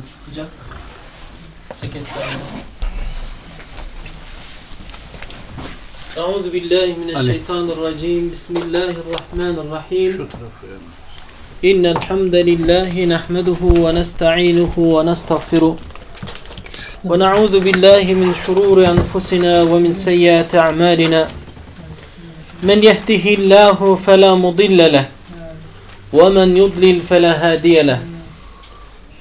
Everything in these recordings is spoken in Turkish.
sıcak ceketler nasıl? Euzu billahi mineşşeytanirracim. Bismillahirrahmanirrahim. Şu tarafı yani. İnnel hamdelellahi nahmeduhu ve nestainuhu ve nestağfiruh. ونعوذ بالله من شرور أنفسنا ومن سيئات أعمالنا من يهده الله فلا مضل له ومن يضلل فلا هادي له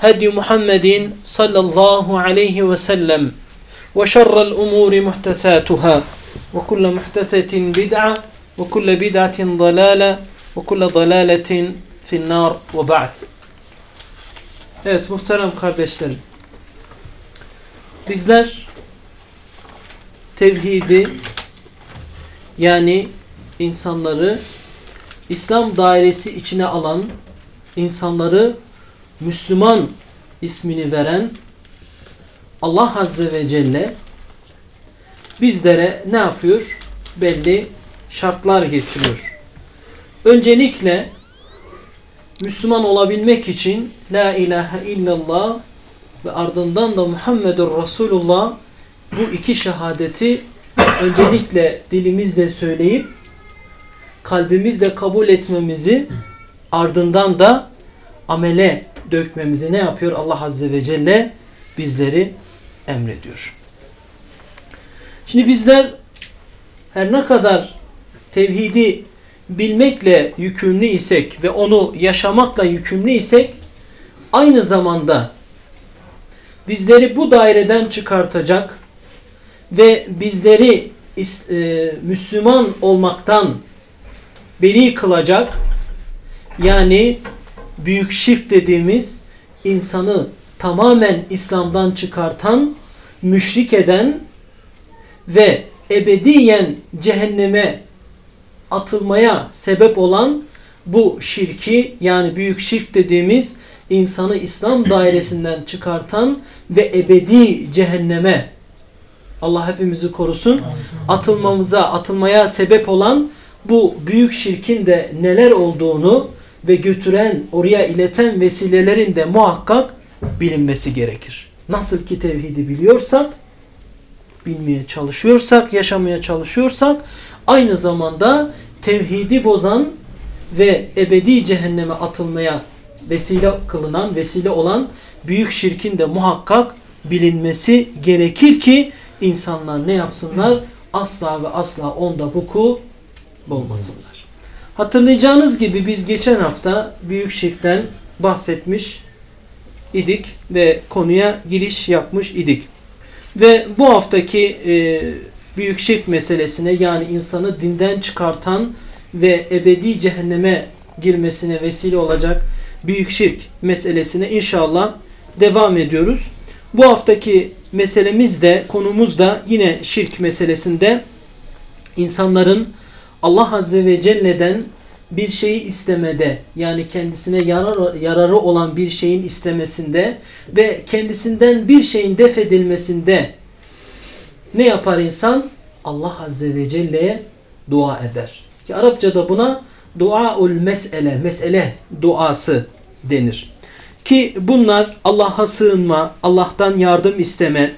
هدي محمد صلى الله عليه وسلم وشر الأمور محدثاتها وكل محدثة بدعة وكل بدعة ضلالة وكل ضلالة في النار وبعد Evet muhterem kardeşlerim. Bizler tevhidi yani insanları İslam dairesi içine alan, insanları Müslüman ismini veren Allah Azze ve Celle bizlere ne yapıyor? Belli şartlar getiriyor. Öncelikle Müslüman olabilmek için La ilahe illallah ve ardından da Muhammedur Resulullah bu iki şehadeti öncelikle dilimizle söyleyip kalbimizle kabul etmemizi ardından da amele dökmemizi ne yapıyor? Allah Azze ve Celle bizleri emrediyor. Şimdi bizler her ne kadar tevhidi bilmekle yükümlü isek ve onu yaşamakla yükümlü isek aynı zamanda bizleri bu daireden çıkartacak ve bizleri e, Müslüman olmaktan beri kılacak yani büyük şirk dediğimiz insanı tamamen İslam'dan çıkartan, müşrik eden ve ebediyen cehenneme atılmaya sebep olan bu şirki yani büyük şirk dediğimiz insanı İslam dairesinden çıkartan ve ebedi cehenneme Allah hepimizi korusun atılmamıza atılmaya sebep olan bu büyük şirkin de neler olduğunu ve götüren oraya ileten vesilelerin de muhakkak bilinmesi gerekir. Nasıl ki tevhidi biliyorsak bilmeye çalışıyorsak, yaşamaya çalışıyorsak aynı zamanda tevhidi bozan ve ebedi cehenneme atılmaya vesile kılınan, vesile olan büyük şirkin de muhakkak bilinmesi gerekir ki insanlar ne yapsınlar? Asla ve asla onda vuku bulmasınlar. Hatırlayacağınız gibi biz geçen hafta büyük şirkten bahsetmiş idik ve konuya giriş yapmış idik. Ve bu haftaki e, büyük şirk meselesine yani insanı dinden çıkartan ve ebedi cehenneme girmesine vesile olacak büyük şirk meselesine inşallah devam ediyoruz. Bu haftaki meselemiz de konumuz da yine şirk meselesinde insanların Allah Azze ve Celle'den bir şeyi istemede yani kendisine yarar, yararı olan bir şeyin istemesinde ve kendisinden bir şeyin def edilmesinde ne yapar insan? Allah Azze ve Celle'ye dua eder. Ki Arapçada buna duaul mesele, mesele duası denir. Ki bunlar Allah'a sığınma, Allah'tan yardım isteme,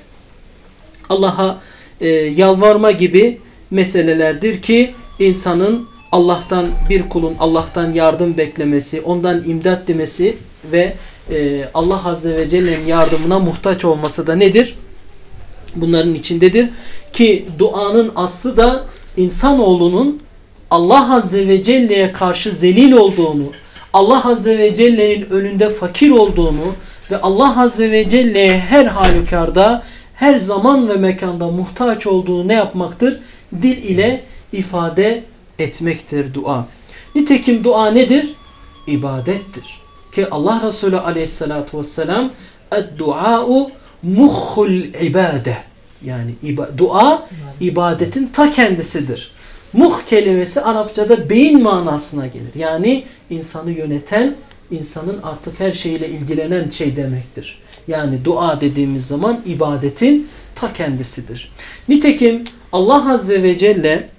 Allah'a e, yalvarma gibi meselelerdir ki insanın Allah'tan bir kulun Allah'tan yardım beklemesi, ondan imdat demesi ve e, Allah Azze ve Celle'nin yardımına muhtaç olması da nedir? Bunların içindedir. Ki duanın aslı da insanoğlunun Allah Azze ve Celle'ye karşı zelil olduğunu, Allah Azze ve Celle'nin önünde fakir olduğunu ve Allah Azze ve Celle'ye her halükarda, her zaman ve mekanda muhtaç olduğunu ne yapmaktır? Dil ile ifade etmektir dua. Nitekim dua nedir? İbadettir. Ki Allah Resulü aleyhissalatu vesselam Ed-dua'u muhul ibade. Yani dua ibadetin ta kendisidir. Muh kelimesi Arapçada beyin manasına gelir. Yani insanı yöneten, insanın artık her şeyle ilgilenen şey demektir. Yani dua dediğimiz zaman ibadetin ta kendisidir. Nitekim Allah Azze ve Celle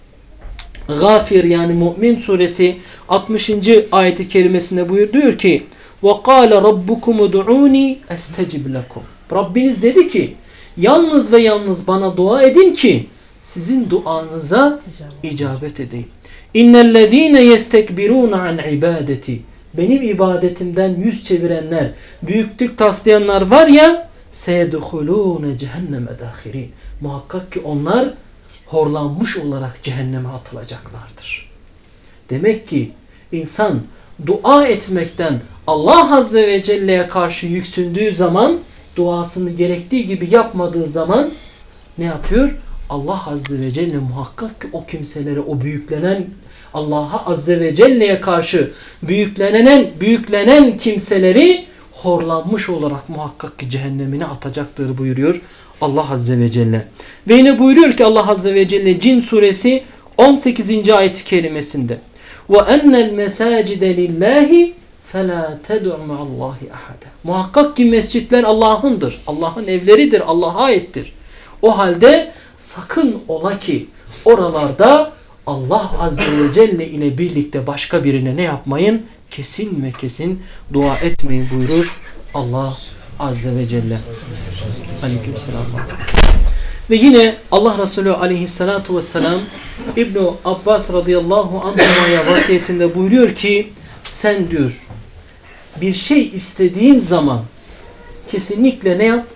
Gafir yani Mü'min suresi 60. ayeti kerimesinde buyuruyor ki وَقَالَ رَبُّكُمُ دُعُونِي اَسْتَجِبْ لَكُمْ Rabbiniz dedi ki yalnız ve yalnız bana dua edin ki sizin duanıza icabet edeyim. İnnellezîne yestekbirûne an ibadeti benim ibadetimden yüz çevirenler, büyüklük taslayanlar var ya seyedhulûne cehenneme dâhirin. Muhakkak ki onlar horlanmış olarak cehenneme atılacaklardır. Demek ki insan dua etmekten Allah Azze ve Celle'ye karşı yüksündüğü zaman duasını gerektiği gibi yapmadığı zaman ne yapıyor? Allah Azze ve Celle muhakkak ki o kimselere o büyüklenen Allah'a Azze ve Celle'ye karşı büyüklenen büyüklenen kimseleri horlanmış olarak muhakkak ki cehennemine atacaktır buyuruyor Allah Azze ve Celle. Ve yine buyuruyor ki Allah Azze ve Celle Cin suresi 18. ayet-i kerimesinde وَاَنَّ الْمَسَاجِدَ لِلّٰهِ فَلَا تَدُعْ مَعَ اللّٰهِ اَحَدًا Muhakkak ki mescitler Allah'ındır. Allah'ın evleridir. Allah'a aittir. O halde sakın ola ki oralarda Allah Azze ve Celle ile birlikte başka birine ne yapmayın? Kesin ve kesin dua etmeyin buyurur Allah Azze ve Celle. Aleyküm selam. Ve yine Allah Resulü aleyhissalatu vesselam İbn Abbas radıyallahu anhuma'ya vasiyetinde buyuruyor ki sen diyor bir şey istediğin zaman kesinlikle ne yap?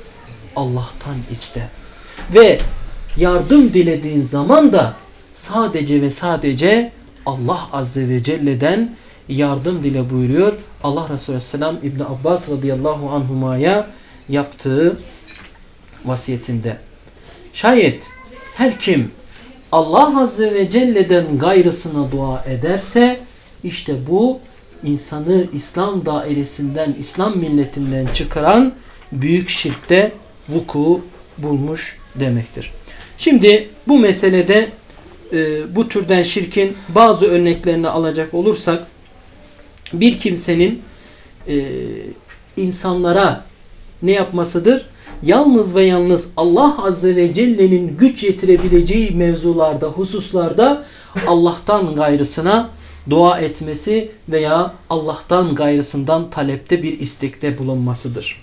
Allah'tan iste. Ve yardım dilediğin zaman da sadece ve sadece Allah Azze ve Celle'den yardım dile buyuruyor. Allah Resulü Aleyhisselam İbn Abbas radıyallahu anhumaya yaptığı vasiyetinde. Şayet her kim Allah Azze ve Celle'den gayrısına dua ederse işte bu insanı İslam dairesinden, İslam milletinden çıkaran büyük şirkte vuku bulmuş demektir. Şimdi bu meselede e, bu türden şirkin bazı örneklerini alacak olursak bir kimsenin e, insanlara ne yapmasıdır? Yalnız ve yalnız Allah Azze ve Celle'nin güç yetirebileceği mevzularda, hususlarda Allah'tan gayrısına dua etmesi veya Allah'tan gayrısından talepte bir istekte bulunmasıdır.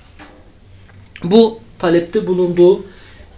Bu talepte bulunduğu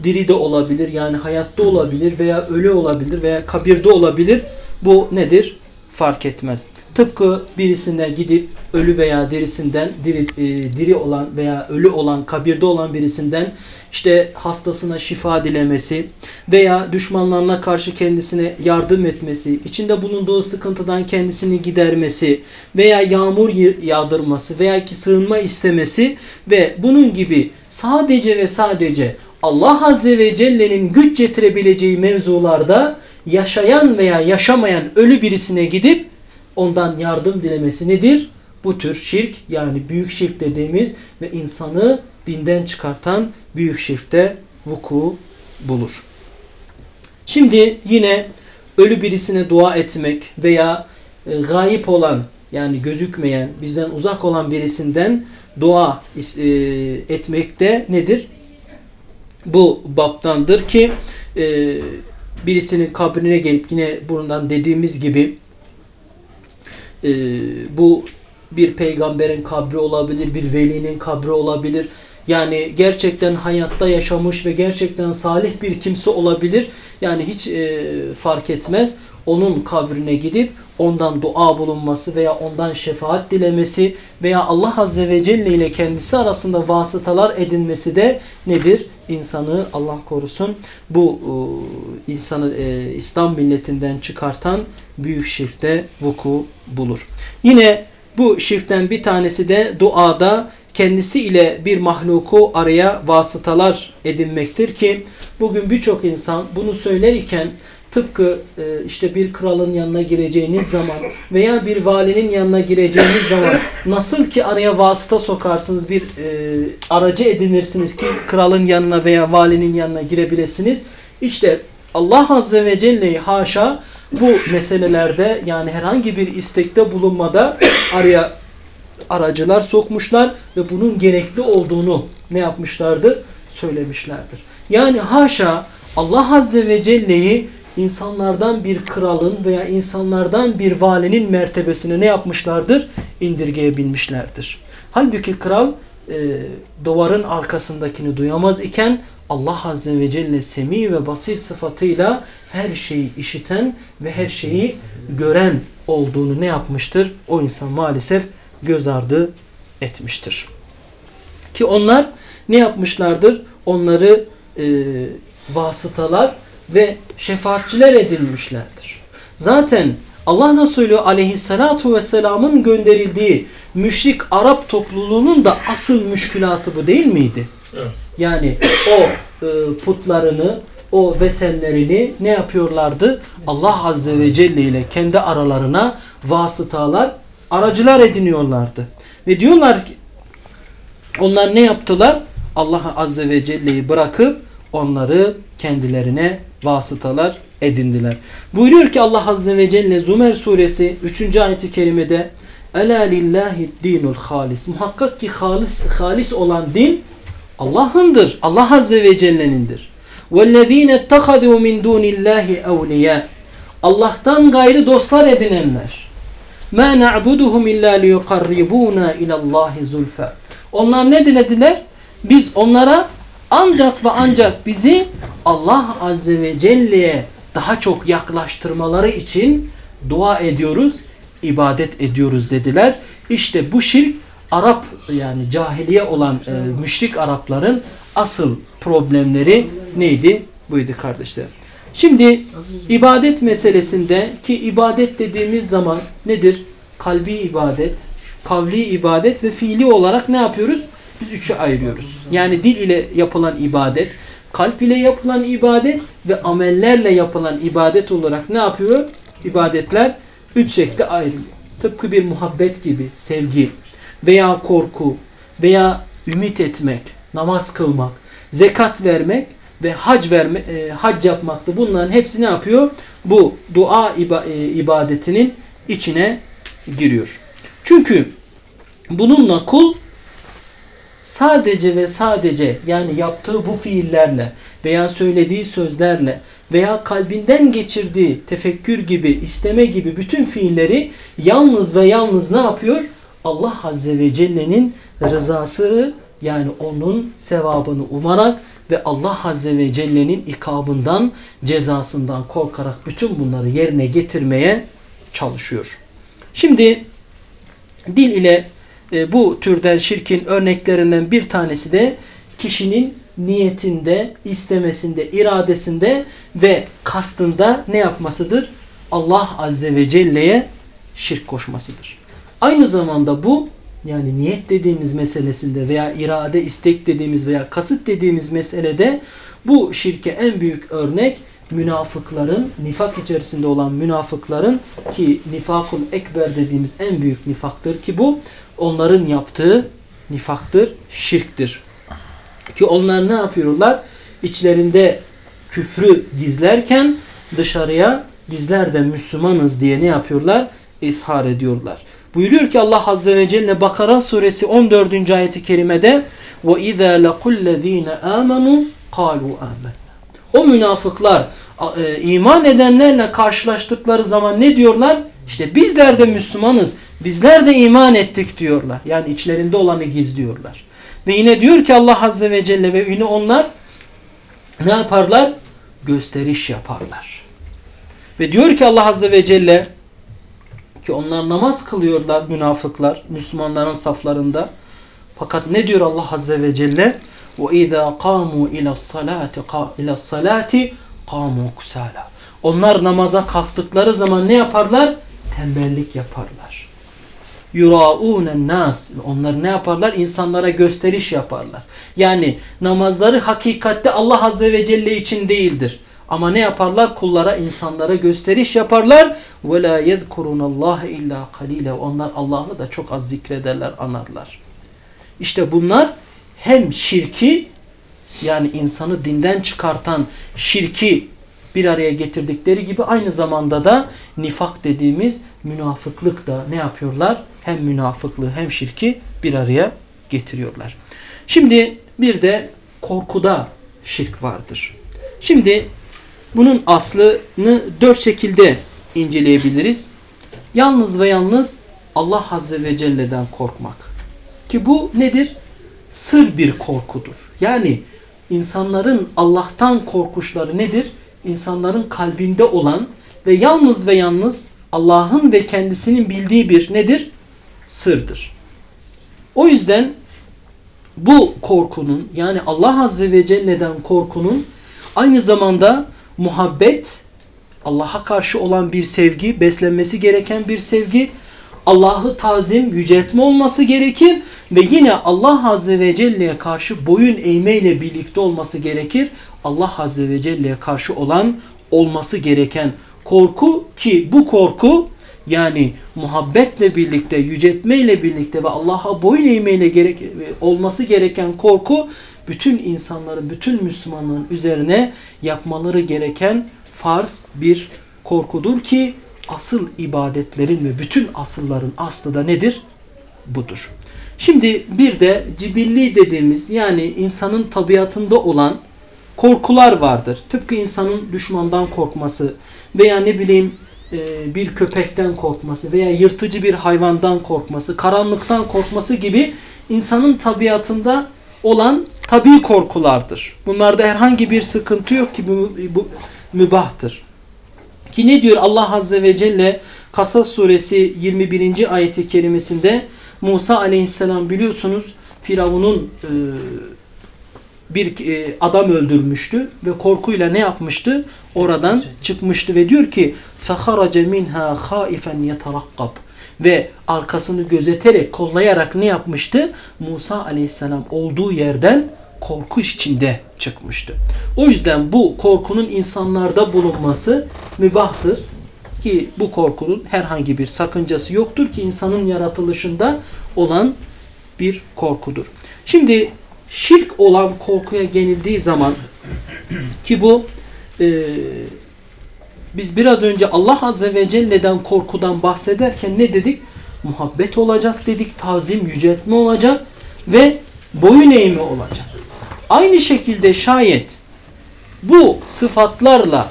diri de olabilir yani hayatta olabilir veya ölü olabilir veya kabirde olabilir. Bu nedir? Fark etmez. Tıpkı birisinden gidip ölü veya dirisinden diri, e, diri olan veya ölü olan kabirde olan birisinden işte hastasına şifa dilemesi veya düşmanlarına karşı kendisine yardım etmesi, içinde bulunduğu sıkıntıdan kendisini gidermesi veya yağmur yağdırması veya ki sığınma istemesi ve bunun gibi sadece ve sadece Allah Azze ve Celle'nin güç getirebileceği mevzularda yaşayan veya yaşamayan ölü birisine gidip ondan yardım dilemesi nedir? Bu tür şirk yani büyük şirk dediğimiz ve insanı dinden çıkartan büyük şirkte vuku bulur. Şimdi yine ölü birisine dua etmek veya e, gayip olan yani gözükmeyen, bizden uzak olan birisinden dua e, etmekte nedir? Bu baptandır ki e, birisinin kabrine gelip yine bundan dediğimiz gibi e, bu bir peygamberin kabri olabilir, bir velinin kabri olabilir. Yani gerçekten hayatta yaşamış ve gerçekten salih bir kimse olabilir. Yani hiç e, fark etmez. Onun kabrine gidip ondan dua bulunması veya ondan şefaat dilemesi veya Allah Azze ve Celle ile kendisi arasında vasıtalar edinmesi de nedir? İnsanı Allah korusun bu e, insanı e, İslam milletinden çıkartan büyük şirkte vuku bulur. Yine bu şirkten bir tanesi de duada kendisi ile bir mahluku araya vasıtalar edinmektir ki bugün birçok insan bunu söylerken tıpkı e, işte bir kralın yanına gireceğiniz zaman veya bir valinin yanına gireceğiniz zaman nasıl ki araya vasıta sokarsınız bir e, aracı edinirsiniz ki kralın yanına veya valinin yanına girebilirsiniz. İşte Allah Azze ve Celle'yi haşa bu meselelerde yani herhangi bir istekte bulunmada araya aracılar sokmuşlar ve bunun gerekli olduğunu ne yapmışlardır? Söylemişlerdir. Yani haşa Allah Azze ve Celle'yi insanlardan bir kralın veya insanlardan bir valinin mertebesine ne yapmışlardır? İndirgeyebilmişlerdir. Halbuki kral e, duvarın arkasındakini duyamaz iken Allah Azze ve Celle semi ve basir sıfatıyla her şeyi işiten ve her şeyi gören olduğunu ne yapmıştır? O insan maalesef göz ardı etmiştir. Ki onlar ne yapmışlardır? Onları e, vasıtalar ve şefaatçiler edinmişlerdir. Zaten Allah Resulü aleyhissalatu vesselamın gönderildiği müşrik Arap topluluğunun da asıl müşkülatı bu değil miydi? Evet. Yani o e, putlarını, o vesenlerini ne yapıyorlardı? Allah Azze ve Celle ile kendi aralarına vasıtalar, aracılar ediniyorlardı. Ve diyorlar ki onlar ne yaptılar? Allah Azze ve Celle'yi bırakıp onları kendilerine vasıtalar edindiler. Buyuruyor ki Allah Azze ve Celle Zümer suresi 3. ayeti kerimede Ela lillahi dinul halis. Muhakkak ki halis, halis olan din Allah'ındır. Allah Azze ve Celle'nindir. وَالَّذ۪ينَ اتَّخَذُوا مِنْ دُونِ اللّٰهِ اَوْلِيَا Allah'tan gayrı dostlar edinenler. مَا نَعْبُدُهُمْ اِلَّا لِيُقَرِّبُونَا اِلَى اللّٰهِ زُلْفَى Onlar ne dilediler? Biz onlara ancak ve ancak bizi Allah Azze ve Celle'ye daha çok yaklaştırmaları için dua ediyoruz, ibadet ediyoruz dediler. İşte bu şirk Arap yani cahiliye olan e, müşrik Arapların asıl problemleri neydi? Buydu kardeşler. Şimdi ibadet meselesinde ki ibadet dediğimiz zaman nedir? Kalbi ibadet, kavli ibadet ve fiili olarak ne yapıyoruz? Biz üçe ayırıyoruz. Yani dil ile yapılan ibadet, kalp ile yapılan ibadet ve amellerle yapılan ibadet olarak ne yapıyor? İbadetler üç şekilde ayrılıyor. Tıpkı bir muhabbet gibi, sevgi veya korku veya ümit etmek, namaz kılmak, zekat vermek ve hac verme, e, hac yapmakta bunların hepsi ne yapıyor? Bu dua e, ibadetinin içine giriyor. Çünkü bununla kul sadece ve sadece yani yaptığı bu fiillerle veya söylediği sözlerle veya kalbinden geçirdiği tefekkür gibi, isteme gibi bütün fiilleri yalnız ve yalnız ne yapıyor? Allah Azze ve Celle'nin rızası yani onun sevabını umarak ve Allah Azze ve Celle'nin ikabından, cezasından korkarak bütün bunları yerine getirmeye çalışıyor. Şimdi dil ile e, bu türden şirkin örneklerinden bir tanesi de kişinin niyetinde, istemesinde, iradesinde ve kastında ne yapmasıdır? Allah Azze ve Celle'ye şirk koşmasıdır. Aynı zamanda bu yani niyet dediğimiz meselesinde veya irade, istek dediğimiz veya kasıt dediğimiz meselede bu şirke en büyük örnek münafıkların, nifak içerisinde olan münafıkların ki nifakul ekber dediğimiz en büyük nifaktır ki bu onların yaptığı nifaktır, şirktir. Ki onlar ne yapıyorlar? İçlerinde küfrü gizlerken dışarıya bizler de Müslümanız diye ne yapıyorlar? İshar ediyorlar. Buyuruyor ki Allah Azze ve Celle Bakara suresi 14. ayeti kerimede وَاِذَا لَقُوا الَّذ۪ينَ آمَنُوا قَالُوا آمَنَّا O münafıklar e, iman edenlerle karşılaştıkları zaman ne diyorlar? İşte bizler de Müslümanız. Bizler de iman ettik diyorlar. Yani içlerinde olanı gizliyorlar. Ve yine diyor ki Allah Azze ve Celle ve yine onlar ne yaparlar? Gösteriş yaparlar. Ve diyor ki Allah Azze ve Celle ki onlar namaz kılıyorlar münafıklar Müslümanların saflarında. Fakat ne diyor Allah Azze ve Celle? وَاِذَا قَامُوا اِلَى الصَّلَاةِ اِلَى الصَّلَاةِ قَامُوا كُسَالًا Onlar namaza kalktıkları zaman ne yaparlar? Tembellik yaparlar. yuraûnen nas. Onlar ne yaparlar? İnsanlara gösteriş yaparlar. Yani namazları hakikatte Allah Azze ve Celle için değildir. Ama ne yaparlar? Kullara, insanlara gösteriş yaparlar. Ve la yezkurunallaha illa qalile. Onlar Allah'ı da çok az zikrederler, anarlar. İşte bunlar hem şirki yani insanı dinden çıkartan şirki bir araya getirdikleri gibi aynı zamanda da nifak dediğimiz münafıklık da ne yapıyorlar? Hem münafıklığı hem şirki bir araya getiriyorlar. Şimdi bir de korkuda şirk vardır. Şimdi bunun aslını dört şekilde inceleyebiliriz. Yalnız ve yalnız Allah Azze ve Celle'den korkmak. Ki bu nedir? Sır bir korkudur. Yani insanların Allah'tan korkuşları nedir? İnsanların kalbinde olan ve yalnız ve yalnız Allah'ın ve kendisinin bildiği bir nedir? Sırdır. O yüzden bu korkunun yani Allah Azze ve Celle'den korkunun aynı zamanda muhabbet, Allah'a karşı olan bir sevgi, beslenmesi gereken bir sevgi, Allah'ı tazim, yüceltme olması gerekir ve yine Allah Azze ve Celle'ye karşı boyun eğmeyle birlikte olması gerekir. Allah Azze ve Celle'ye karşı olan olması gereken korku ki bu korku yani muhabbetle birlikte, yüceltmeyle birlikte ve Allah'a boyun eğmeyle gerek, olması gereken korku bütün insanların, bütün Müslümanların üzerine yapmaları gereken farz bir korkudur ki asıl ibadetlerin ve bütün asılların aslı da nedir? Budur. Şimdi bir de cibilli dediğimiz yani insanın tabiatında olan korkular vardır. Tıpkı insanın düşmandan korkması veya ne bileyim e, bir köpekten korkması veya yırtıcı bir hayvandan korkması, karanlıktan korkması gibi insanın tabiatında olan tabi korkulardır. Bunlarda herhangi bir sıkıntı yok ki bu, bu mübahtır. Ki ne diyor Allah Azze ve Celle Kasas suresi 21. ayeti kerimesinde Musa aleyhisselam biliyorsunuz Firavun'un e, bir e, adam öldürmüştü ve korkuyla ne yapmıştı? Oradan çıkmıştı ve diyor ki فَخَرَجَ مِنْهَا خَائِفًا يَتَرَقَّبْ ve arkasını gözeterek, kollayarak ne yapmıştı? Musa aleyhisselam olduğu yerden korku içinde çıkmıştı. O yüzden bu korkunun insanlarda bulunması mübahtır. Ki bu korkunun herhangi bir sakıncası yoktur ki insanın yaratılışında olan bir korkudur. Şimdi şirk olan korkuya genildiği zaman ki bu e, biz biraz önce Allah Azze ve Celle'den korkudan bahsederken ne dedik? Muhabbet olacak dedik, tazim, yüceltme olacak ve boyun eğimi olacak. Aynı şekilde şayet bu sıfatlarla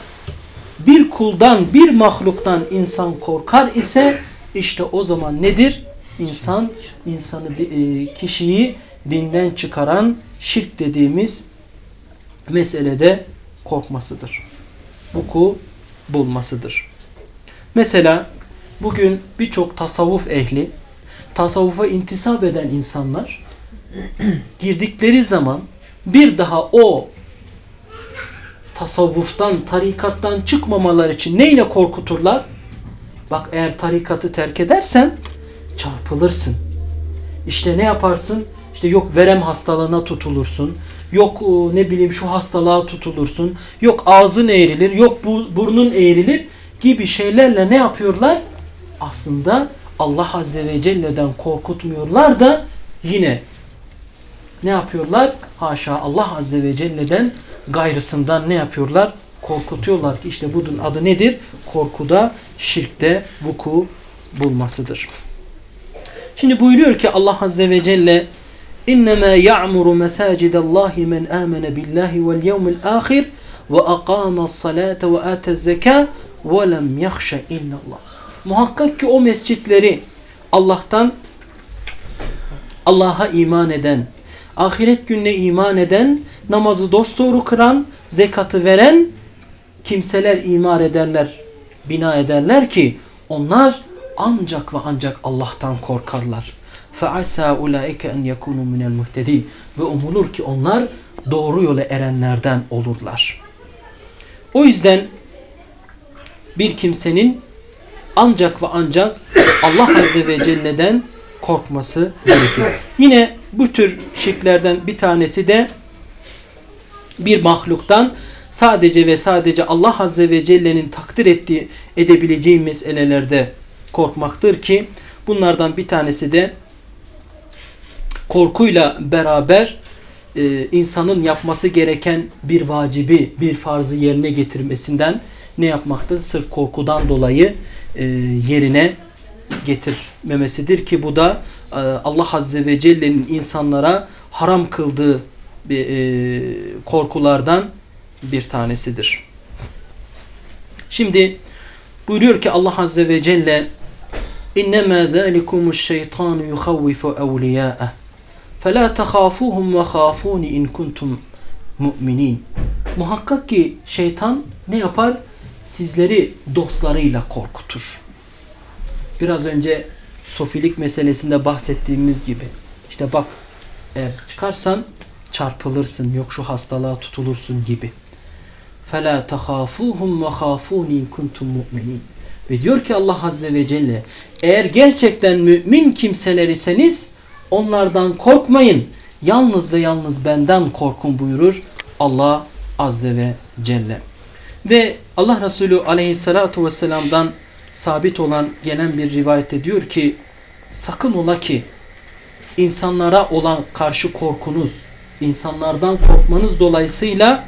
bir kuldan, bir mahluktan insan korkar ise işte o zaman nedir? İnsan, insanı, e, kişiyi dinden çıkaran şirk dediğimiz meselede korkmasıdır. Vuku bulmasıdır. Mesela bugün birçok tasavvuf ehli, tasavvufa intisap eden insanlar girdikleri zaman bir daha o tasavvuftan, tarikattan çıkmamalar için neyle korkuturlar? Bak eğer tarikatı terk edersen çarpılırsın. İşte ne yaparsın? İşte yok verem hastalığına tutulursun. Yok e, ne bileyim şu hastalığa tutulursun. Yok ağzın eğrilir. Yok burnun eğrilir gibi şeylerle ne yapıyorlar? Aslında Allah Azze ve Celle'den korkutmuyorlar da yine ne yapıyorlar? Haşa Allah Azze ve Celle'den gayrısından ne yapıyorlar? Korkutuyorlar ki işte bunun adı nedir? Korkuda, şirkte vuku bulmasıdır. Şimdi buyuruyor ki Allah Azze ve Celle İnnemâ ya'muru mesâcidallahi men âmene billahi vel yevmil âhir ve aqâme salâte ve âtez zekâ ve lem yahşe illallah. Muhakkak ki o mescitleri Allah'tan Allah'a iman eden, ahiret gününe iman eden, namazı dosdoğru kıran, zekatı veren kimseler imar ederler, bina ederler ki onlar ancak ve ancak Allah'tan korkarlar. فَعَسَى اُولَٰئِكَ اَنْ يَكُونُوا مِنَ الْمُهْتَد۪ينَ Ve umulur ki onlar doğru yola erenlerden olurlar. O yüzden bir kimsenin ancak ve ancak Allah Azze ve Celle'den korkması gerekiyor. Yine bu tür şirklerden bir tanesi de bir mahluktan sadece ve sadece Allah Azze ve Celle'nin takdir ettiği edebileceği meselelerde korkmaktır ki bunlardan bir tanesi de korkuyla beraber e, insanın yapması gereken bir vacibi, bir farzı yerine getirmesinden ne yapmaktır? Sırf korkudan dolayı e, yerine getirmemesidir ki bu da e, Allah Azze ve Celle'nin insanlara haram kıldığı bir, e, korkulardan bir tanesidir. Şimdi buyuruyor ki Allah Azze ve Celle İnnemâ zâlikumuş şeytanu yuhavvifu evliyâ'eh فَلَا تَخَافُوهُمْ وَخَافُونِ اِنْ كُنْتُمْ مُؤْمِنِينَ Muhakkak ki şeytan ne yapar? Sizleri dostlarıyla korkutur. Biraz önce sofilik meselesinde bahsettiğimiz gibi. İşte bak eğer çıkarsan çarpılırsın, yok şu hastalığa tutulursun gibi. فَلَا تَخَافُوهُمْ وَخَافُونِ اِنْ كُنْتُمْ مُؤْمِنِينَ Ve diyor ki Allah Azze ve Celle eğer gerçekten mümin kimseler iseniz onlardan korkmayın. Yalnız ve yalnız benden korkun buyurur Allah Azze ve Celle. Ve Allah Resulü aleyhissalatu vesselam'dan sabit olan gelen bir rivayette diyor ki sakın ola ki insanlara olan karşı korkunuz, insanlardan korkmanız dolayısıyla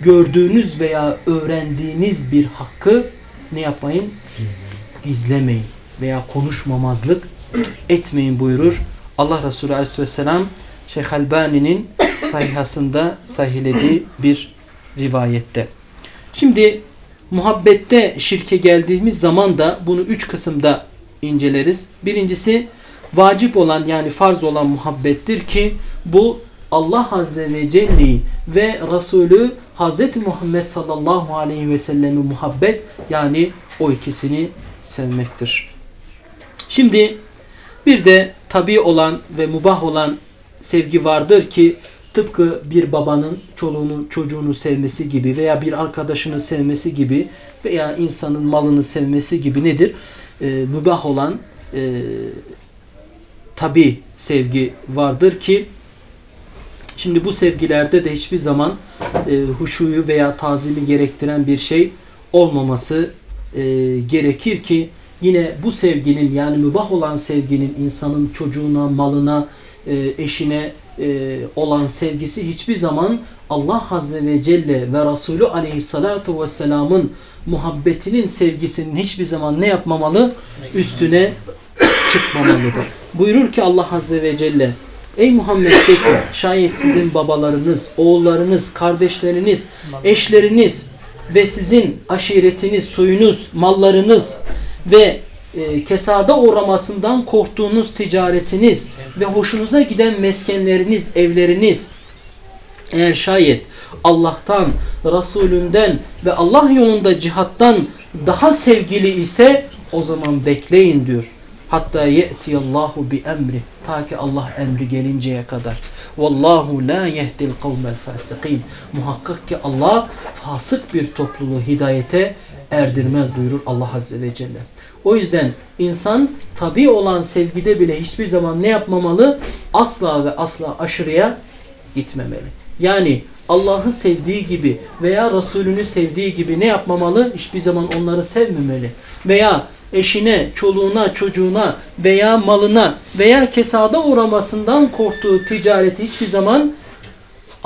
gördüğünüz veya öğrendiğiniz bir hakkı ne yapmayın? Gizlemeyin veya konuşmamazlık etmeyin buyurur. Allah Resulü Aleyhisselam Şeyh Albani'nin sayhasında sahilediği bir rivayette. Şimdi muhabbette şirke geldiğimiz zaman da bunu üç kısımda inceleriz. Birincisi vacip olan yani farz olan muhabbettir ki bu Allah Azze ve Celle'yi ve Resulü Hz. Muhammed sallallahu aleyhi ve sellem'i muhabbet yani o ikisini sevmektir. Şimdi bir de tabi olan ve mubah olan sevgi vardır ki tıpkı bir babanın çoluğunu çocuğunu sevmesi gibi veya bir arkadaşını sevmesi gibi veya insanın malını sevmesi gibi nedir? E, mübah olan e, tabi sevgi vardır ki şimdi bu sevgilerde de hiçbir zaman e, huşuyu veya tazimi gerektiren bir şey olmaması e, gerekir ki yine bu sevginin yani mübah olan sevginin insanın çocuğuna, malına, e, eşine e, olan sevgisi hiçbir zaman Allah Azze ve Celle ve Resulü Aleyhissalatu Vesselam'ın muhabbetinin sevgisinin hiçbir zaman ne yapmamalı? Üstüne çıkmamalıdır. Buyurur ki Allah Azze ve Celle Ey Muhammed de şayet sizin babalarınız, oğullarınız, kardeşleriniz, eşleriniz ve sizin aşiretiniz, soyunuz, mallarınız ve e, kesada uğramasından korktuğunuz ticaretiniz ve hoşunuza giden meskenleriniz, evleriniz eğer şayet Allah'tan, Resulünden ve Allah yolunda cihattan daha sevgili ise o zaman bekleyin diyor. Hatta ye'tiyallahu bi emri. Ta ki Allah emri gelinceye kadar. Vallahu la yehdil kavmel fasikin. Muhakkak ki Allah fasık bir topluluğu hidayete erdirmez buyurur Allah Azze ve Celle. O yüzden insan tabi olan sevgide bile hiçbir zaman ne yapmamalı? Asla ve asla aşırıya gitmemeli. Yani Allah'ı sevdiği gibi veya Resulünü sevdiği gibi ne yapmamalı? Hiçbir zaman onları sevmemeli. Veya eşine, çoluğuna, çocuğuna veya malına veya kesada uğramasından korktuğu ticareti hiçbir zaman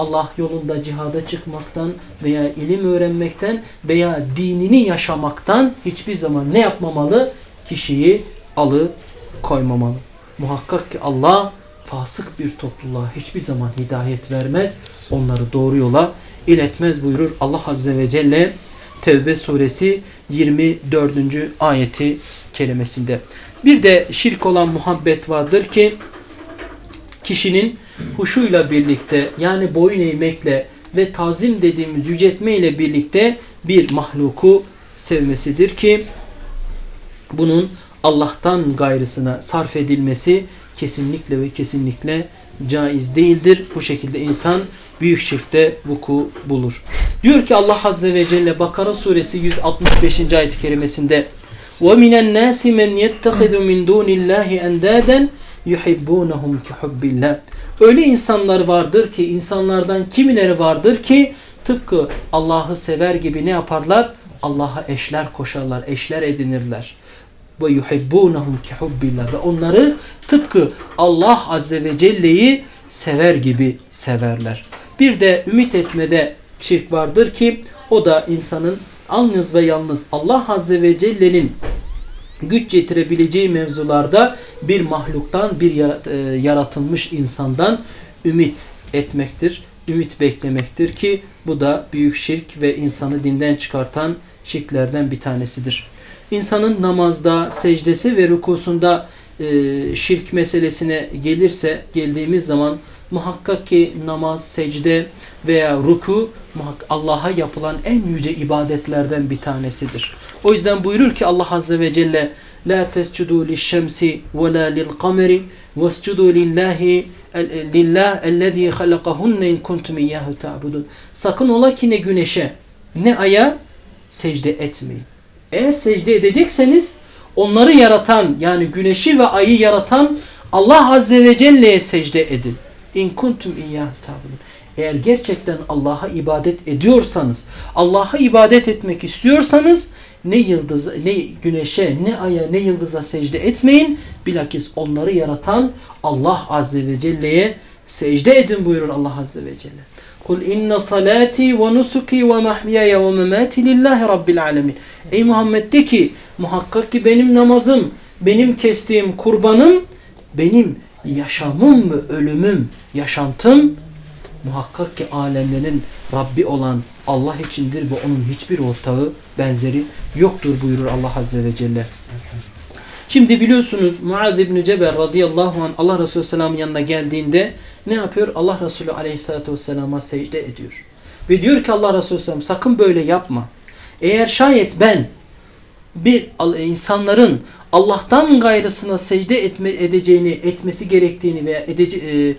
Allah yolunda cihada çıkmaktan veya ilim öğrenmekten veya dinini yaşamaktan hiçbir zaman ne yapmamalı? Kişiyi alı koymamalı. Muhakkak ki Allah fasık bir topluluğa hiçbir zaman hidayet vermez. Onları doğru yola iletmez buyurur Allah Azze ve Celle Tevbe suresi 24. ayeti kelimesinde. Bir de şirk olan muhabbet vardır ki kişinin huşuyla birlikte yani boyun eğmekle ve tazim dediğimiz yüceltme ile birlikte bir mahluku sevmesidir ki bunun Allah'tan gayrısına sarf edilmesi kesinlikle ve kesinlikle caiz değildir. Bu şekilde insan büyük şirkte vuku bulur. Diyor ki Allah Azze ve Celle Bakara suresi 165. ayet-i kerimesinde وَمِنَ النَّاسِ مَنْ يَتَّخِذُ مِنْ دُونِ اللّٰهِ اَنْدَادًا يُحِبُّونَهُمْ كِحُبِّ اللّٰهِ Öyle insanlar vardır ki, insanlardan kimileri vardır ki tıpkı Allah'ı sever gibi ne yaparlar? Allah'a eşler koşarlar, eşler edinirler. Ve yuhibbunahum ki hubbillah ve onları tıpkı Allah azze ve celle'yi sever gibi severler. Bir de ümit etmede şirk vardır ki o da insanın yalnız ve yalnız Allah azze ve celle'nin güç getirebileceği mevzularda bir mahluktan, bir e, yaratılmış insandan ümit etmektir. Ümit beklemektir ki bu da büyük şirk ve insanı dinden çıkartan şirklerden bir tanesidir. İnsanın namazda, secdesi ve rukusunda e, şirk meselesine gelirse, geldiğimiz zaman muhakkak ki namaz, secde veya ruku Allah'a yapılan en yüce ibadetlerden bir tanesidir. O yüzden buyurur ki Allah Azze ve Celle La tescudu lişşemsi ve la lilqameri vescudu lillahi lillah ellezî halakahunne in kuntum iyyahu ta'budun. Sakın ola ki ne güneşe ne aya secde etmeyin. Eğer secde edecekseniz onları yaratan yani güneşi ve ayı yaratan Allah Azze ve Celle'ye secde edin. İn kuntum iyyah ta'budun. Eğer gerçekten Allah'a ibadet ediyorsanız, Allah'a ibadet etmek istiyorsanız ne yıldız, ne güneşe, ne aya, ne yıldıza secde etmeyin. Bilakis onları yaratan Allah Azze ve Celle'ye secde edin buyurur Allah Azze ve Celle. Kul inne salati ve nusuki ve mahyaya ve memati lillahi rabbil alemin. Ey Muhammed de ki muhakkak ki benim namazım, benim kestiğim kurbanım, benim yaşamım ve ölümüm, yaşantım muhakkak ki alemlerin Rabbi olan Allah içindir ve onun hiçbir ortağı benzeri yoktur buyurur Allah Azze ve Celle. Şimdi biliyorsunuz Muaz İbni Cebel radıyallahu anh Allah Resulü Selam'ın yanına geldiğinde ne yapıyor? Allah Resulü aleyhissalatü vesselama secde ediyor. Ve diyor ki Allah Resulü Selam sakın böyle yapma. Eğer şayet ben bir insanların Allah'tan gayrısına secde etme, edeceğini, etmesi gerektiğini veya edece, e,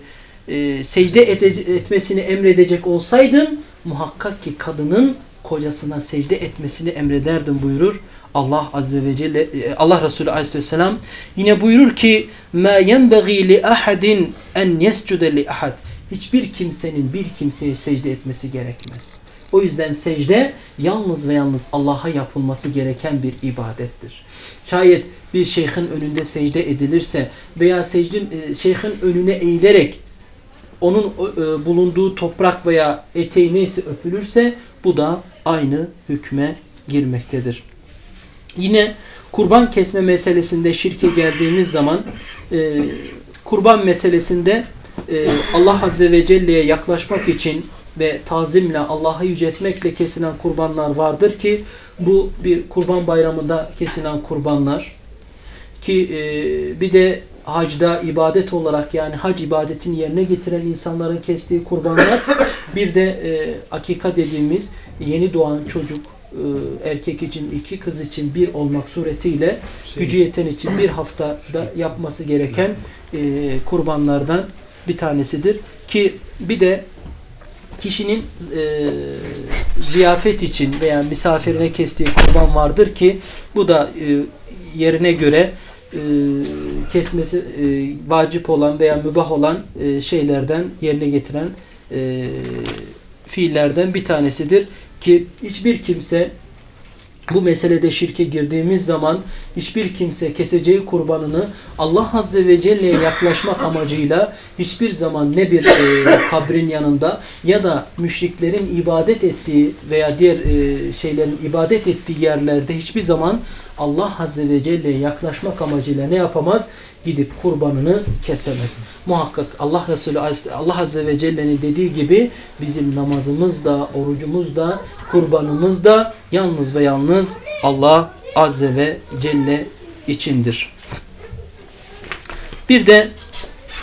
e, secde edece, etmesini emredecek olsaydım muhakkak ki kadının kocasına secde etmesini emrederdim buyurur Allah Azze ve Celle e, Allah Resulü Aleyhisselam yine buyurur ki ma yenbagî li ahadin en yescude li ahad hiçbir kimsenin bir kimseye secde etmesi gerekmez. O yüzden secde yalnız ve yalnız Allah'a yapılması gereken bir ibadettir. Şayet bir şeyhin önünde secde edilirse veya secdin, e, şeyhin önüne eğilerek onun e, bulunduğu toprak veya eteği neyse öpülürse bu da aynı hükme girmektedir. Yine kurban kesme meselesinde şirke geldiğimiz zaman e, kurban meselesinde e, Allah Azze ve Celle'ye yaklaşmak için ve tazimle Allah'ı yüceltmekle kesilen kurbanlar vardır ki bu bir kurban bayramında kesilen kurbanlar ki e, bir de hacda ibadet olarak yani hac ibadetini yerine getiren insanların kestiği kurbanlar bir de e, akika dediğimiz yeni doğan çocuk e, erkek için iki kız için bir olmak suretiyle şey, gücü yeten için bir haftada yapması gereken e, kurbanlardan bir tanesidir. Ki bir de kişinin e, ziyafet için veya misafirine kestiği kurban vardır ki bu da e, yerine göre e, kesmesi e, vacip olan veya mübah olan e, şeylerden yerine getiren e, fiillerden bir tanesidir ki hiçbir kimse bu meselede şirke girdiğimiz zaman hiçbir kimse keseceği kurbanını Allah Azze ve Celle'ye yaklaşmak amacıyla hiçbir zaman ne bir e, kabrin yanında ya da müşriklerin ibadet ettiği veya diğer e, şeylerin ibadet ettiği yerlerde hiçbir zaman Allah Azze ve Celle'ye yaklaşmak amacıyla ne yapamaz? Gidip kurbanını kesemez. Muhakkak Allah Resulü Allah Azze ve Celle'nin dediği gibi bizim namazımız da, orucumuz da, kurbanımız da yalnız ve yalnız Allah Azze ve Celle içindir. Bir de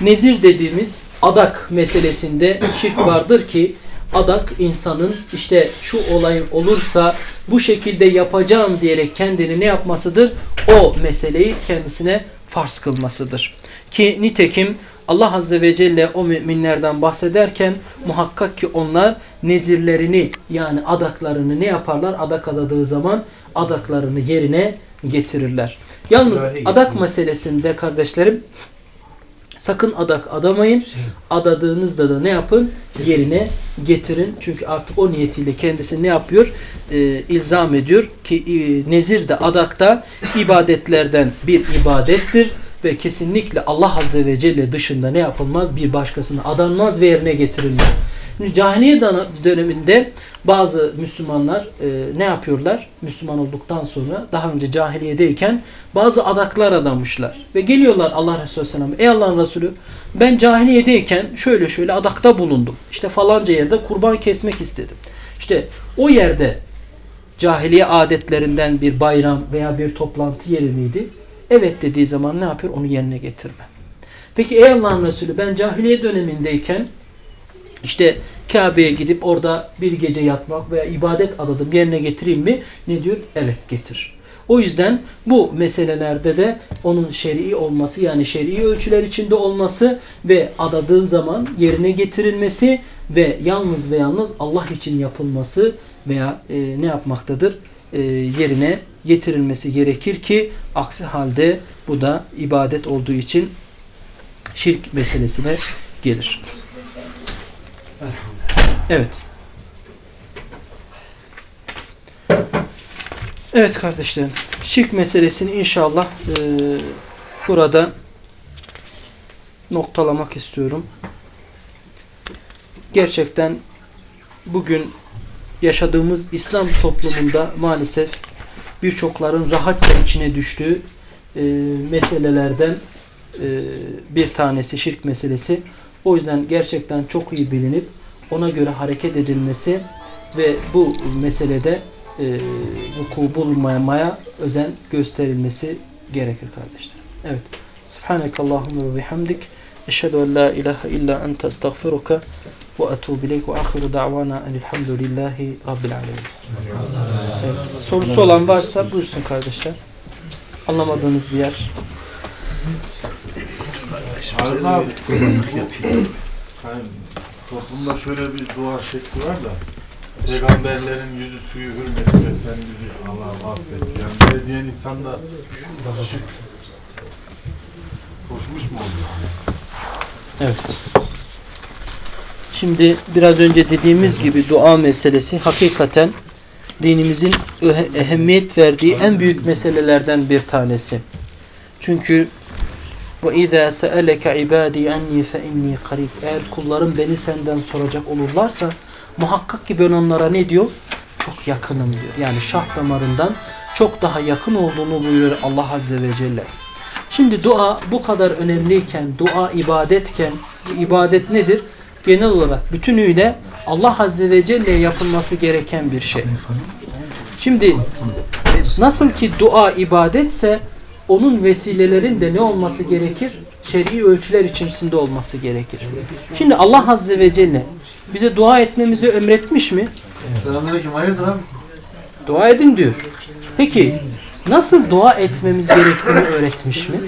nezir dediğimiz adak meselesinde şirk vardır ki adak insanın işte şu olay olursa bu şekilde yapacağım diyerek kendini ne yapmasıdır? o meseleyi kendisine farz kılmasıdır. Ki nitekim Allah Azze ve Celle o müminlerden bahsederken muhakkak ki onlar nezirlerini yani adaklarını ne yaparlar? Adak adadığı zaman adaklarını yerine getirirler. Yalnız adak meselesinde kardeşlerim sakın adak adamayın. Adadığınızda da ne yapın? Yerine getirin. Çünkü artık o niyetiyle kendisi ne yapıyor? Ee, ilzam ediyor ki e, nezir de adak da ibadetlerden bir ibadettir ve kesinlikle Allah Azze ve Celle dışında ne yapılmaz? Bir başkasına adanmaz ve yerine getirilmez. Cahiliye döneminde bazı Müslümanlar e, ne yapıyorlar? Müslüman olduktan sonra daha önce cahiliyedeyken bazı adaklar adamışlar. Ve geliyorlar Allah Resulü Aleyhisselam. Ey Allah'ın Resulü ben cahiliyedeyken şöyle şöyle adakta bulundum. İşte falanca yerde kurban kesmek istedim. İşte o yerde cahiliye adetlerinden bir bayram veya bir toplantı yeri miydi? Evet dediği zaman ne yapıyor? Onu yerine getirme. Peki ey Allah'ın Resulü ben cahiliye dönemindeyken işte Kabe'ye gidip orada bir gece yatmak veya ibadet adadım yerine getireyim mi? Ne diyor? Evet getir. O yüzden bu meselelerde de onun şer'i olması yani şer'i ölçüler içinde olması ve adadığın zaman yerine getirilmesi ve yalnız ve yalnız Allah için yapılması veya e, ne yapmaktadır? E, yerine getirilmesi gerekir ki aksi halde bu da ibadet olduğu için şirk meselesine gelir. Evet. Evet kardeşlerim. Şirk meselesini inşallah e, burada noktalamak istiyorum. Gerçekten bugün yaşadığımız İslam toplumunda maalesef birçokların rahatça içine düştüğü e, meselelerden e, bir tanesi şirk meselesi. O yüzden gerçekten çok iyi bilinip ona göre hareket edilmesi ve bu meselede e, vuku bulmamaya özen gösterilmesi gerekir kardeşler. Evet. Subhanekallahumma ve bihamdik. Eşhedü en la ilahe illa ente estağfiruka ve etubu ileyk ve ahiru da'vana enilhamdülillahi rabbil alemin. Evet. Sorusu olan varsa buyursun kardeşler. Anlamadığınız bir yer. Allah toplumda şöyle bir dua şekli var da Peygamberlerin yüzü suyu hürmeti ve sen bizi Allah'ım affet. Yani böyle diyen insan da şık koşmuş mu oluyor? Evet. Şimdi biraz önce dediğimiz gibi dua meselesi hakikaten dinimizin ehemmiyet verdiği en büyük meselelerden bir tanesi. Çünkü ve izâ se'eleke ibâdî annî fe innî karib. Eğer kullarım beni senden soracak olurlarsa muhakkak ki ben onlara ne diyor? Çok yakınım diyor. Yani şah damarından çok daha yakın olduğunu buyuruyor Allah Azze ve Celle. Şimdi dua bu kadar önemliyken, dua ibadetken, ibadet nedir? Genel olarak bütünüyle Allah Azze ve Celle yapılması gereken bir şey. Şimdi nasıl ki dua ibadetse onun vesilelerin de ne olması gerekir? Şer'i ölçüler içerisinde olması gerekir. Şimdi Allah Azze ve Celle bize dua etmemizi emretmiş mi? Selamünaleyküm. Hayırdır abi? Dua edin diyor. Peki nasıl dua etmemiz gerektiğini öğretmiş mi?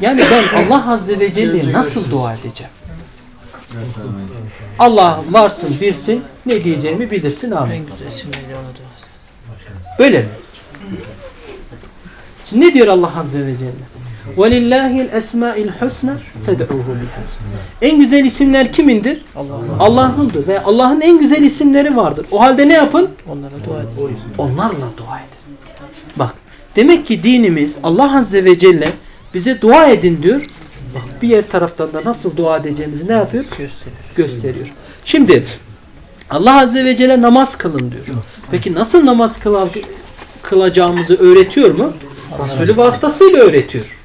Yani ben Allah Azze ve Celle'ye nasıl dua edeceğim? Allah varsın bilsin ne diyeceğimi bilirsin amin. Böyle mi? Şimdi ne diyor Allah Azze ve Celle? وَلِلَّهِ الْاَسْمَاءِ الْحُسْنَى فَدْعُوهُ En güzel isimler kimindir? Allah'ındır. Ve Allah'ın en güzel isimleri vardır. O halde ne yapın? Onlarla dua edin. Onlarla dua edin. Bak demek ki dinimiz Allah Azze ve Celle bize dua edin diyor. Bak bir yer taraftan da nasıl dua edeceğimizi ne yapıyor? Gösteriyor. Gösteriyor. Şimdi Allah Azze ve Celle namaz kılın diyor. Peki nasıl namaz kılacağımızı öğretiyor mu? Resulü vasıtasıyla öğretiyor.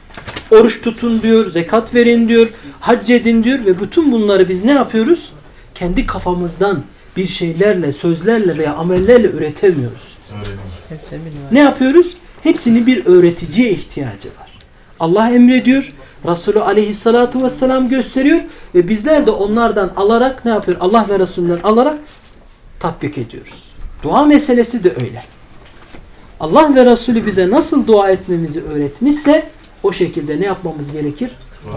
Oruç tutun diyor, zekat verin diyor, hac edin diyor ve bütün bunları biz ne yapıyoruz? Kendi kafamızdan bir şeylerle, sözlerle veya amellerle üretemiyoruz. Ne yapıyoruz? Hepsinin bir öğreticiye ihtiyacı var. Allah emrediyor, Resulü aleyhissalatu vesselam gösteriyor ve bizler de onlardan alarak ne yapıyor? Allah ve Resulünden alarak tatbik ediyoruz. Dua meselesi de öyle. Allah ve Resulü bize nasıl dua etmemizi öğretmişse o şekilde ne yapmamız gerekir?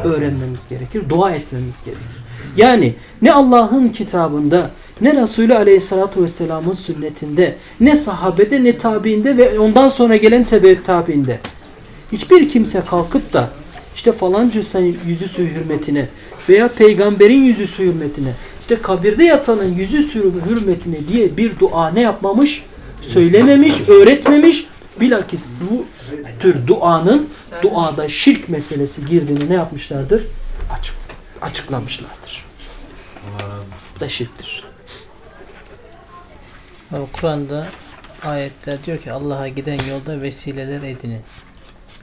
Öğrenmemiz gerekir. Dua etmemiz gerekir. Yani ne Allah'ın kitabında ne Resulü Aleyhisselatü Vesselam'ın sünnetinde ne sahabede ne tabiinde ve ondan sonra gelen tebe tabiinde hiçbir kimse kalkıp da işte falanca sen yüzüsü hürmetine veya peygamberin yüzüsü hürmetine işte kabirde yatanın yüzü hürmetine diye bir dua ne yapmamış? Söylememiş, öğretmemiş. Bilakis bu tür duanın duada şirk meselesi girdiğini ne yapmışlardır? Açık, açıklamışlardır. Bu da şirktir. Kur'an'da ayetler diyor ki Allah'a giden yolda vesileler edinin.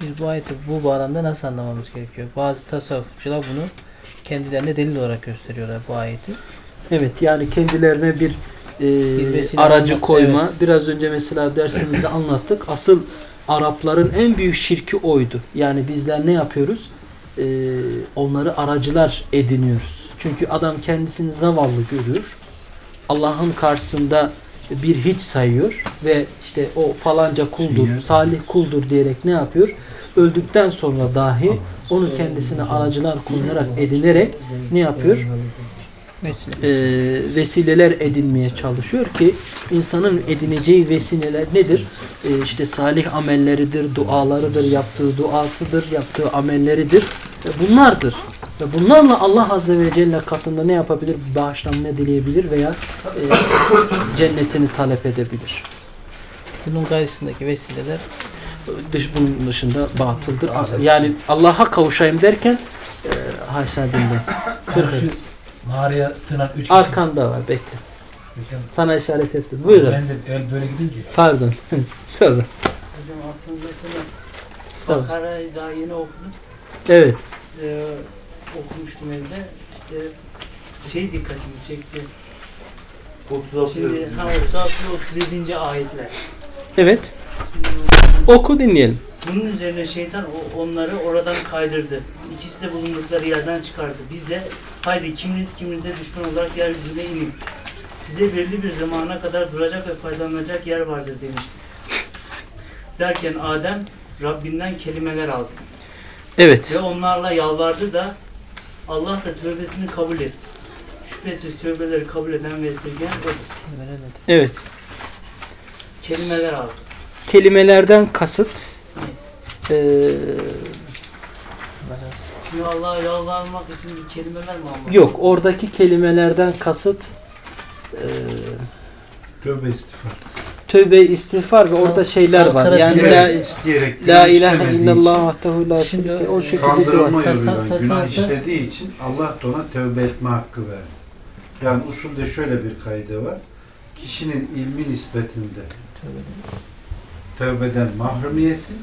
Biz bu ayeti bu bağlamda nasıl anlamamız gerekiyor? Bazı tasavvufçular bunu kendilerine delil olarak gösteriyorlar bu ayeti. Evet yani kendilerine bir, e, aracı olması, koyma. evet. Biraz önce mesela dersimizde anlattık. Asıl Arapların en büyük şirki oydu. Yani bizler ne yapıyoruz? E, onları aracılar ediniyoruz. Çünkü adam kendisini zavallı görüyor. Allah'ın karşısında bir hiç sayıyor ve işte o falanca kuldur, salih kuldur diyerek ne yapıyor? Öldükten sonra dahi onu kendisine aracılar kullanarak edinerek ne yapıyor? E, vesileler edinmeye çalışıyor ki insanın edineceği vesileler nedir? E, işte salih amelleridir, dualarıdır, yaptığı duasıdır, yaptığı amelleridir. E, bunlardır. Ve bunlarla Allah Azze ve Celle katında ne yapabilir? Bağışlanma dileyebilir veya e, cennetini talep edebilir. Bunun karşısındaki vesileler Dış, bunun dışında batıldır. Yani Allah'a kavuşayım derken e, haşa dinle. Mağaraya sığınan üç kişi. Arkanda var bekle. Sana işaret ettim. Buyurun. Ben de öyle böyle gidince. Pardon. Sonra. Hocam aklımda Tamam. Bakara'yı daha yeni okudum. Evet. Ee, okumuştum evde. İşte şey dikkatimi çekti. 36 Şimdi ha 36 ve 37. ayetler. Evet. Bismillahirrahmanirrahim. Oku dinleyelim. Bunun üzerine şeytan onları oradan kaydırdı. İkisi de bulundukları yerden çıkardı. Biz de haydi kiminiz kiminize düşman olarak yeryüzüne inin. Size belirli bir zamana kadar duracak ve faydalanacak yer vardır demişti. Derken Adem Rabbinden kelimeler aldı. Evet. Ve onlarla yalvardı da Allah da tövbesini kabul etti. Şüphesiz tövbeleri kabul eden ve esirgeyen odur. Evet. Kelimeler aldı. Kelimelerden kasıt eee, Şimdi Allah'a yalvarmak için bir kelimeler mi almak? yok. Oradaki kelimelerden kasıt eee, Tövbe istiğfar. tövbe istiğfar ve orada şeyler var. arasında- Yani la, isteyerek la günah ilahe işlemediği illallah vahdehu la Şimdi, şerike o e, şekilde Kandırılma dua. yoluyla Tasavvuf- günah tasavvufta- işlediği için Allah da ona tövbe etme hakkı verdi. Yani usulde şöyle bir kaide var. Kişinin ilmi nispetinde tövbeden mahrumiyeti,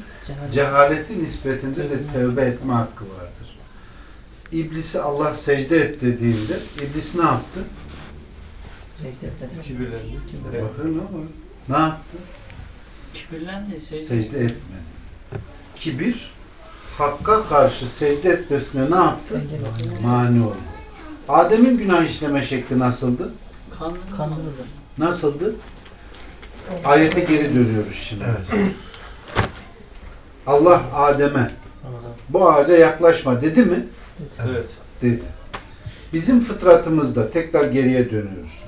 cehaleti nispetinde de tövbe etme hakkı vardır. İblisi Allah secde et dediğinde iblis ne yaptı? E bakın ama ne yaptı? Kibirlendi. Şey, Secde etmedi. Kibir Hakka karşı secde etmesine ne yaptı? Mani oldu. Adem'in günah işleme şekli nasıldı? kan, Kandırıldı. Nasıldı? Ayete geri dönüyoruz şimdi. Allah Adem'e bu ağaca yaklaşma dedi mi? Evet. Dedi. Bizim fıtratımızda tekrar geriye dönüyoruz.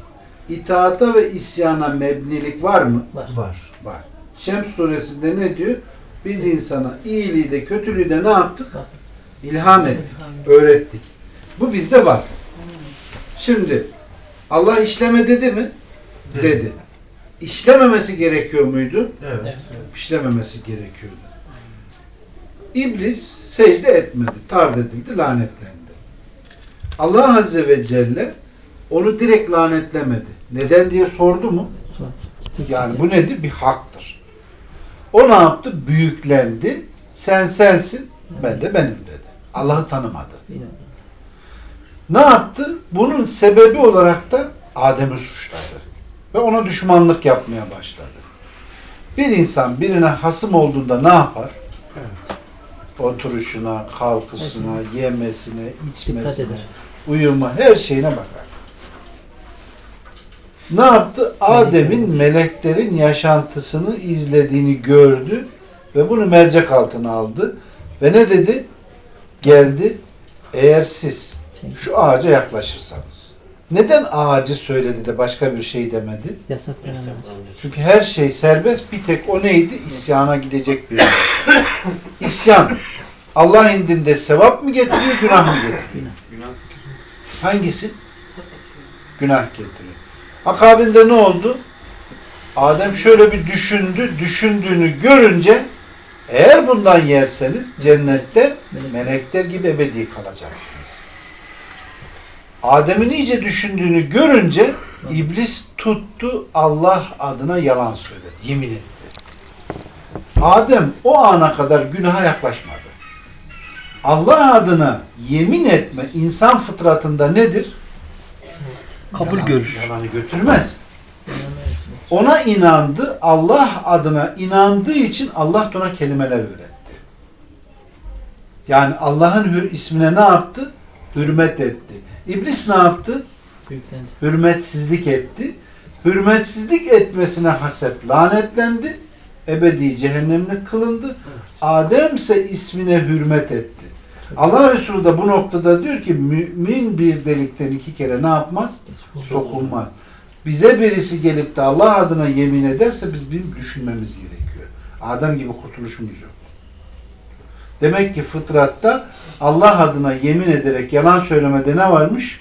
İtaata ve isyana mebnilik var mı? Var. Var. Var. Şems suresinde ne diyor? Biz insana iyiliği de kötülüğü de ne yaptık? İlham ettik, öğrettik. Bu bizde var. Şimdi Allah işleme dedi mi? Dedi. İşlememesi gerekiyor muydu? Evet. Evet. İşlememesi gerekiyordu. İblis secde etmedi, tard edildi, lanetlendi. Allah Azze ve Celle onu direkt lanetlemedi. Neden diye sordu mu? Yani bu nedir? Bir haktır. O ne yaptı? Büyüklendi. Sen sensin, ben de benim dedi. Allah'ı tanımadı. Ne yaptı? Bunun sebebi olarak da Adem'i suçladı. Ve ona düşmanlık yapmaya başladı. Bir insan birine hasım olduğunda ne yapar? Oturuşuna, kalkışına, yemesine, Dikkat içmesine, uyuma, her şeyine bakar. Ne yaptı? Adem'in meleklerin yaşantısını izlediğini gördü ve bunu mercek altına aldı. Ve ne dedi? Geldi. Eğer siz şu ağaca yaklaşırsanız. Neden ağacı söyledi de başka bir şey demedi? Yasak veren Çünkü her şey serbest. Bir tek o neydi? İsyana gidecek bir. İsyan. Allah indinde sevap mı getiriyor, günah mı getiriyor? Hangisi? Günah getiriyor. Akabinde ne oldu? Adem şöyle bir düşündü. Düşündüğünü görünce eğer bundan yerseniz cennette melekler gibi ebedi kalacaksınız. Adem'in iyice düşündüğünü görünce iblis tuttu Allah adına yalan söyledi. Yemin etti. Adem o ana kadar günaha yaklaşmadı. Allah adına yemin etme insan fıtratında nedir? Kabul Yalan- görür. Yalanı götürmez. Ona inandı. Allah adına inandığı için Allah ona kelimeler öğretti. Yani Allah'ın hür ismine ne yaptı? Hürmet etti. İblis ne yaptı? Büyüklendi. Hürmetsizlik etti. Hürmetsizlik etmesine hasep lanetlendi. Ebedi cehennemle kılındı. Adem ise ismine hürmet etti. Allah Resulü de bu noktada diyor ki mümin bir delikten iki kere ne yapmaz? Sokulmaz. Bize birisi gelip de Allah adına yemin ederse biz bir düşünmemiz gerekiyor. Adem gibi kurtuluşumuz yok. Demek ki fıtratta Allah adına yemin ederek yalan söylemede ne varmış?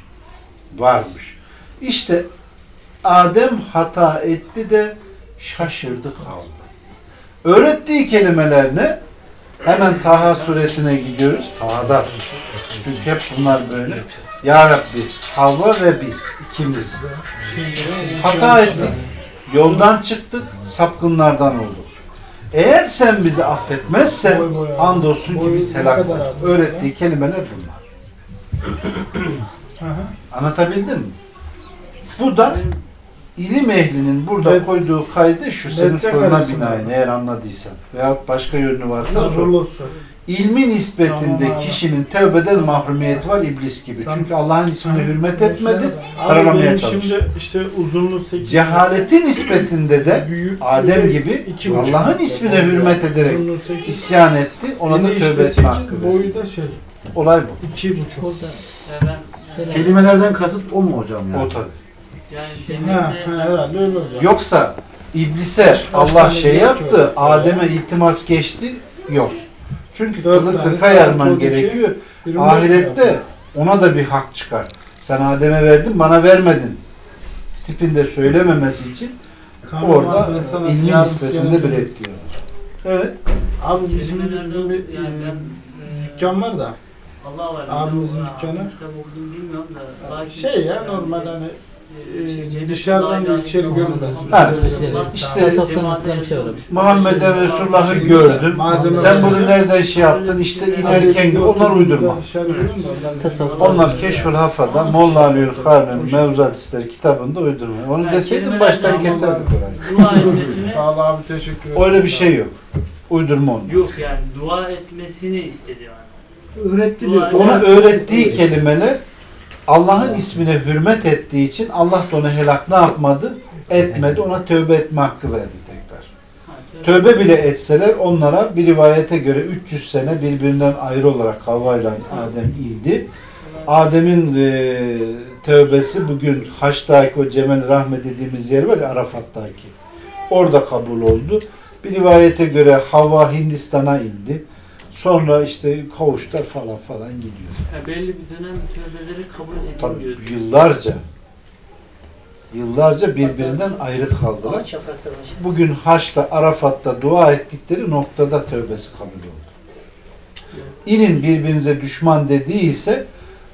Varmış. İşte Adem hata etti de şaşırdı kaldı. Öğrettiği kelimeler ne? Hemen Taha suresine gidiyoruz. Taha'da. Çünkü hep bunlar böyle. Ya Rabbi, Havva ve biz, ikimiz. Hata ettik. Yoldan çıktık, sapkınlardan olduk. Eğer sen bizi affetmezsen andolsun ki biz helak oluruz. Öğrettiği kelimeler bunlar. Anlatabildim mi? Bu da ilim ehlinin burada Bet- koyduğu kaydı şu senin soruna binaen eğer anladıysan veya başka yönü varsa sor. İlmi nispetinde Tamam kişinin tövbeden mahrumiyeti var iblis gibi. Sen- Çünkü Allah'ın ismine hürmet etmedi, karalamaya çalıştı. şimdi işte uzunluğu 8 Cehaleti nispetinde de büyük Adem gibi Allah'ın ismine boyu. hürmet ederek isyan etti. Ona da tövbe işte etme 8, hakkı boyu da şey Olay bu. iki buçuk. Kelimelerden kasıt o mu hocam yani? O tabi. yani Ha, ha, herhalde öyle olacak. Yoksa iblise Allah şey ki yaptı? Adem'e iltimas geçti. Yok. Çünkü tane kırka yarman gerekiyor. 24 Ahirette yapıyor. ona da bir hak çıkar. Sen Adem'e verdin, bana vermedin. Tipinde söylememesi için Tamam orada ilmi nispetinde bir etkiyor. Evet. Abi bizim, bir yani e, ben dükkan var da Allah var. Abimizin dükkanı. Kitap okudum bilmiyorum da. şey ya normal biz- hani e, şey, e, dışarıdan içeri görünmesin. Ha, işte- Tasavvuftan anlatılan bir şey. Muhammed'e Resulullah'ı Şey, gördüm. malzeme Sen bunu nereden şey yaptın? İşte inerken gibi onlar uydurma. Tasavvuf. Onlar Keşfül Hafa'da Molla Aliül Harun Mevzat İster kitabında uydurma. Onu deseydin baştan keserdik orayı. Sağ ol abi teşekkür ederim. Öyle bir şey yok. Uydurma onu. yok yani dua etmesini istedi yani. Öğretti diyor. Ona öğrettiği kelimeler Allah'ın ismine hürmet ettiği için Allah da ona helak ne yapmadı? Etmedi. Ona tövbe etme hakkı verdi tekrar. Tövbe bile etseler onlara bir rivayete göre 300 sene birbirinden ayrı olarak Havva ile Adem indi. Adem'in e, tövbesi bugün Haç'taki o Cemel Rahme dediğimiz yer var ya Arafat'taki. Orada kabul oldu. Bir rivayete göre Havva Hindistan'a indi. Sonra işte kavuşlar falan falan gidiyor. Ya belli bir dönem tövbeleri kabul Tabii edilmiyordu. yıllarca yıllarca birbirinden ayrı kaldılar. Bugün Haç'ta, Arafat'ta dua ettikleri noktada tövbesi kabul oldu. İnin birbirinize düşman dediyse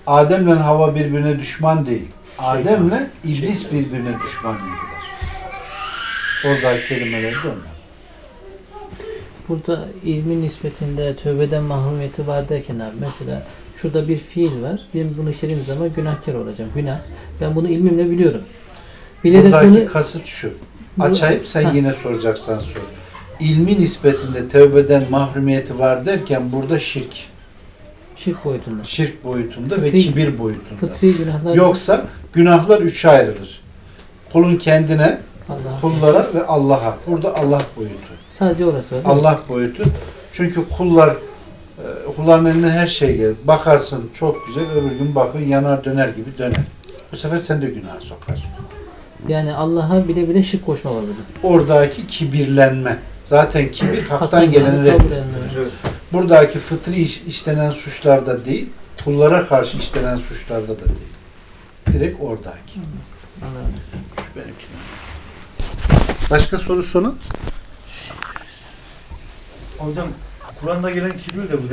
Adem'le Hava birbirine düşman değil. Adem'le iblis birbirine düşman idiler. Oradaki kelimeler de onlar. Burada ilmin nispetinde tövbeden mahrumiyeti var derken abi mesela şurada bir fiil var. Ben bunu işlediğim zaman günahkar olacağım. Günah. Ben bunu ilmimle biliyorum. Bilerek Buradaki bunu kasıt şu. Açayım sen Ha. yine soracaksan sor. İlmi nispetinde tövbeden mahrumiyeti var derken burada şirk. şirk boyutunda. Şirk boyutunda ve Fıtri- kibir boyutunda. Fıtri günahlar Yoksa günahlar üçe ayrılır. Kulun kendine, Allah. kullara ve Allah'a. Burada Allah boyutu. Sadece orası var. Allah boyutu. Çünkü kullar e, kulların eline her şey gelir. Bakarsın çok güzel, öbür gün bakın yanar döner gibi döner. Bu sefer sen de günaha sokar. Yani Allah'a bile bile şirk koşma var burada. Oradaki kibirlenme. Zaten kibir haktan geleni edilenler. Buradaki fıtri iş, işlenen suçlarda değil, kullara karşı işlenen suçlarda da değil. Direkt oradaki. Anladım. Şu benimki. Başka soru sonu? Hocam Kur'an'da gelen kibir de bu